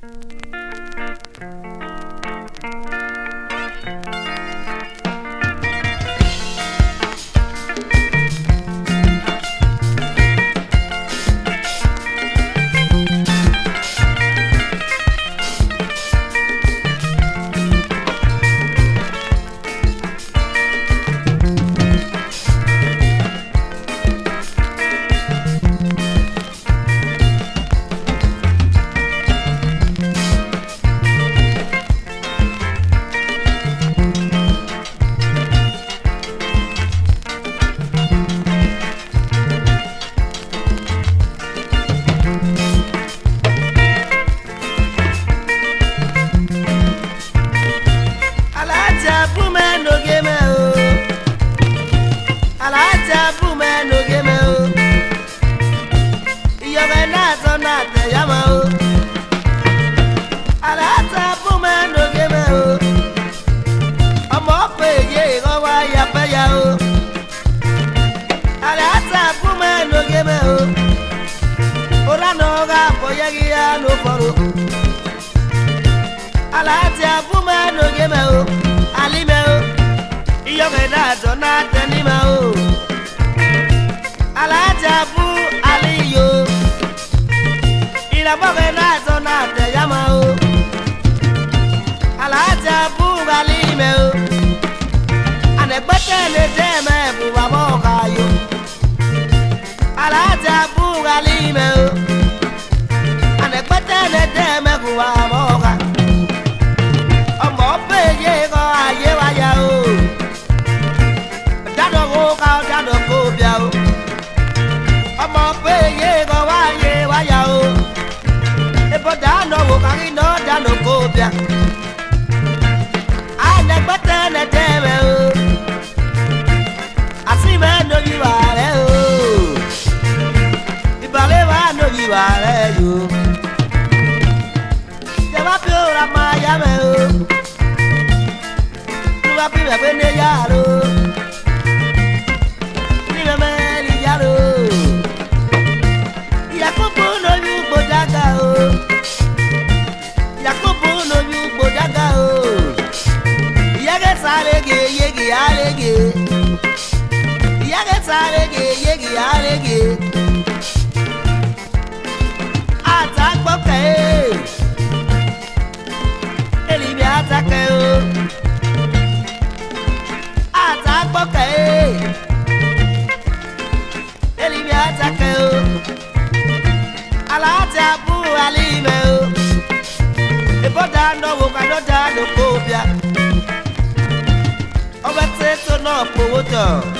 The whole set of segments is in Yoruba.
Bye. láti afúnmẹ́ lóge mẹ́ o alímẹ́ o iyọ̀kẹ́ dàtọ̀ náà tẹ́lí mẹ́ o alájà fún alíyo ìlàbọ̀kẹ́ dàtọ̀ náà tẹ̀yà mẹ́ o alájà fún alímẹ́ o ànẹ́gbẹ́tẹ̀ lè dé. Canada. yege yege arege atagbọkẹ elibi eh. atakẹ o oh. atagbọkẹ elibi eh. atakẹ o oh. alaati abu alime o oh. ebọdà ndọwọ kadọdà lọkọ bia ọbẹ tẹ tó náà kpowó tán.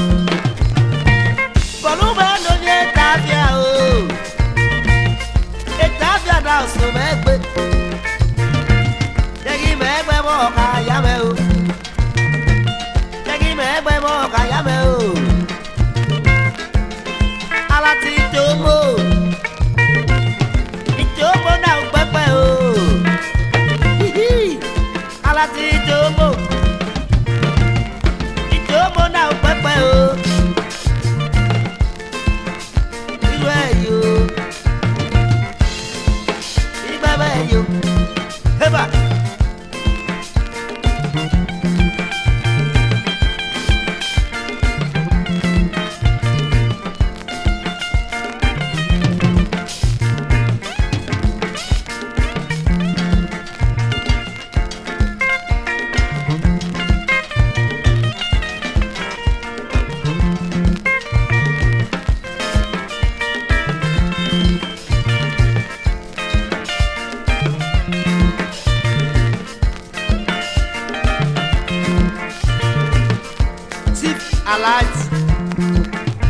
alhaji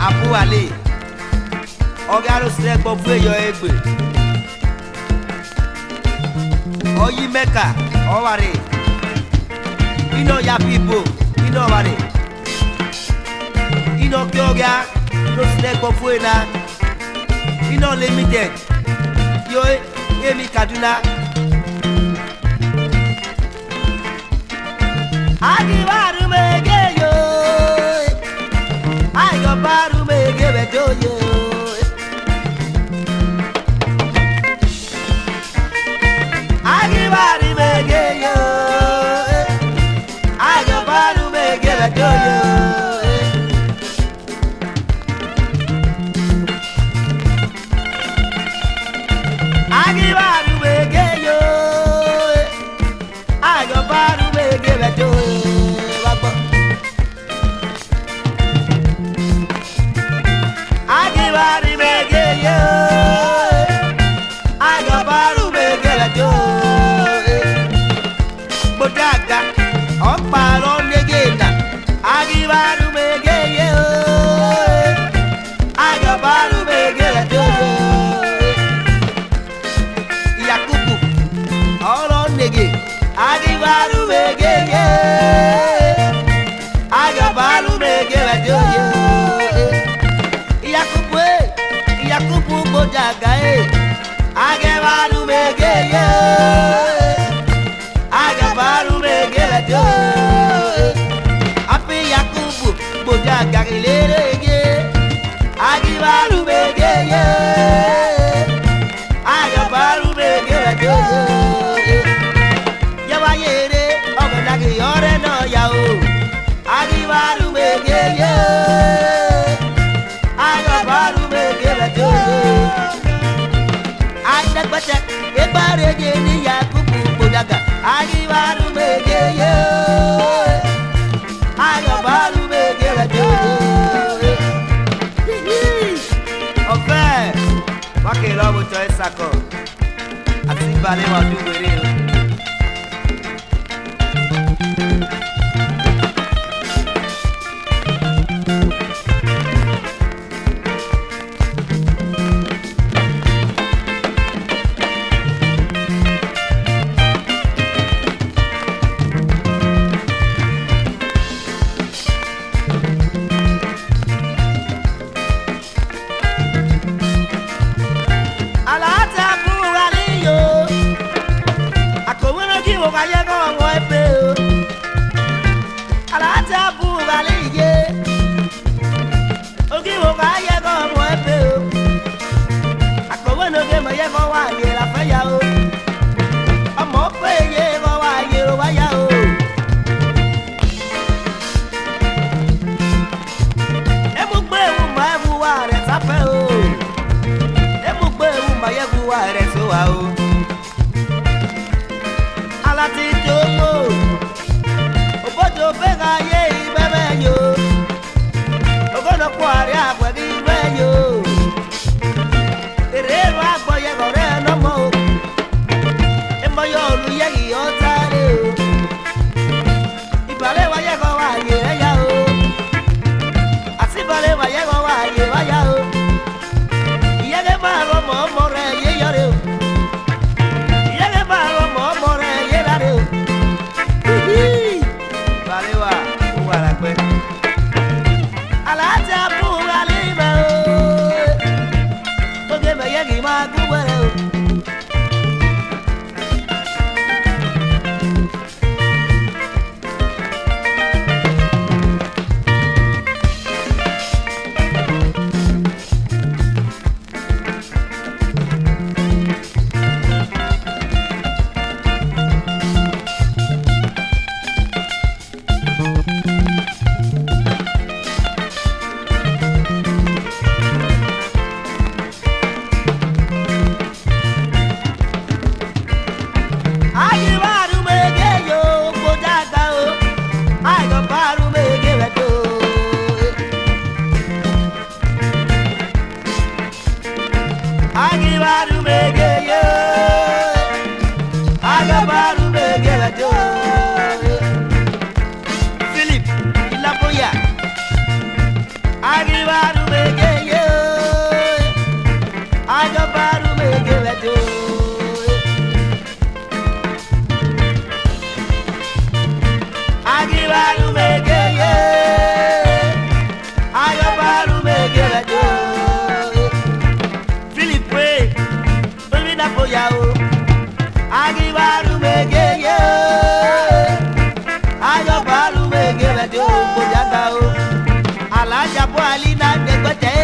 abuwale ọgá rosire gbọgbó eyọ egbe ọyí mẹka ọwari iná ya ibo iná ọwari iná kí ọgá rosire gbọgbó ena iná limited yọ emi kaduna. Agi baru mege. I got baru me give it I give baru me give you. I got baru me give it to you. Aquí everybody will do it. fàyè náà wọ ebè o àlàáfíà bù balẹ̀ yé ògì wò fàyè náà wọ ebè o àkọwé lóge mọ̀ yẹ kọ́ wà I did. everybody. quali na ngwe kwete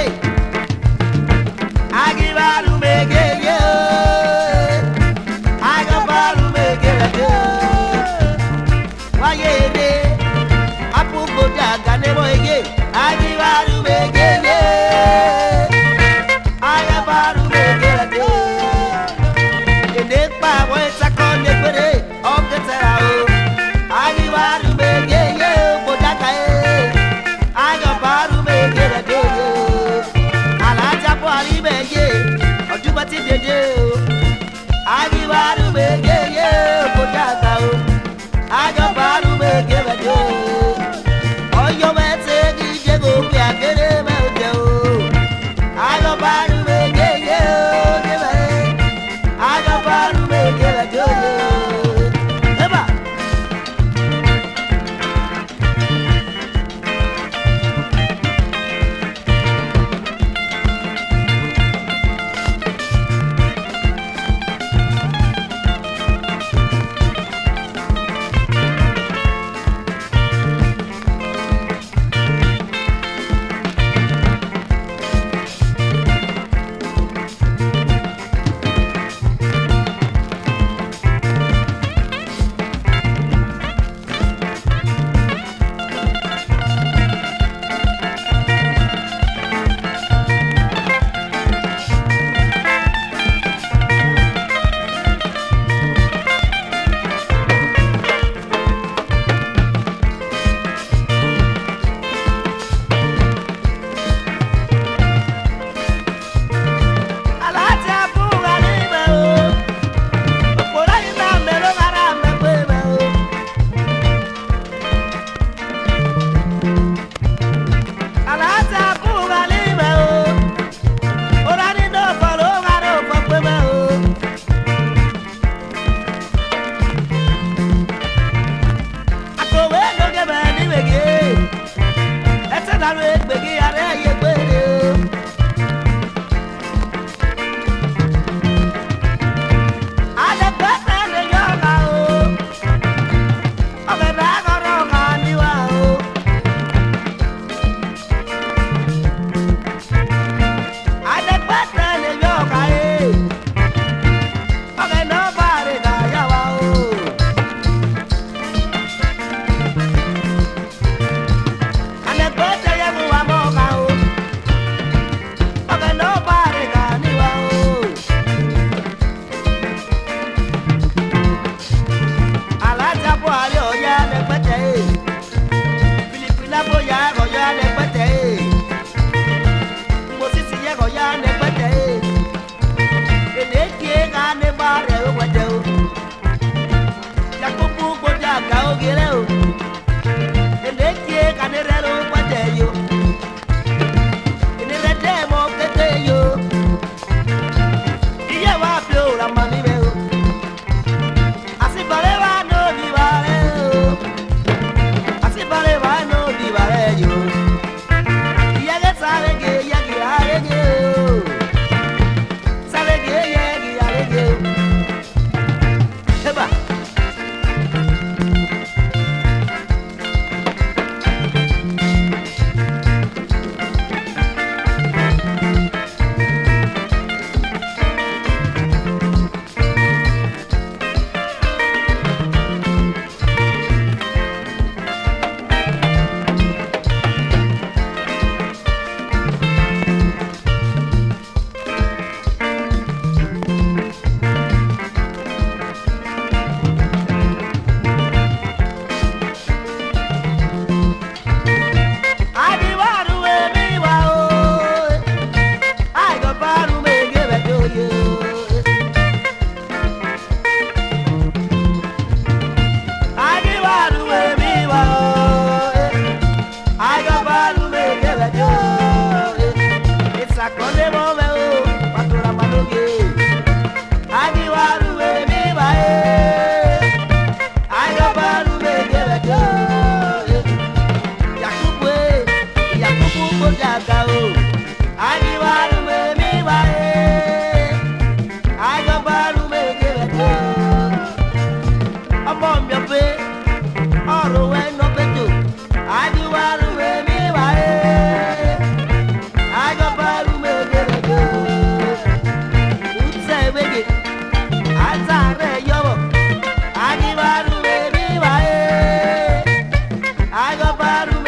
nobody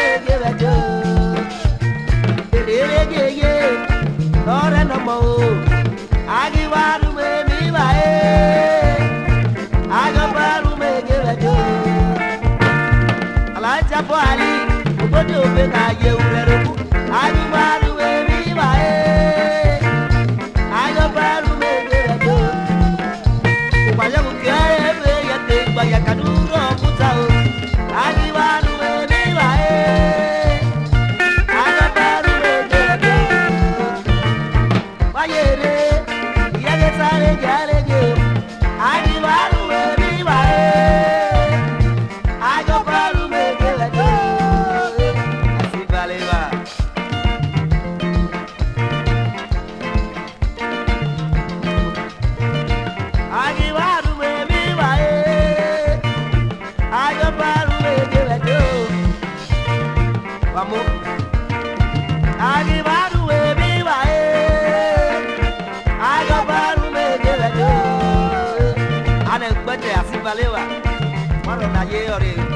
story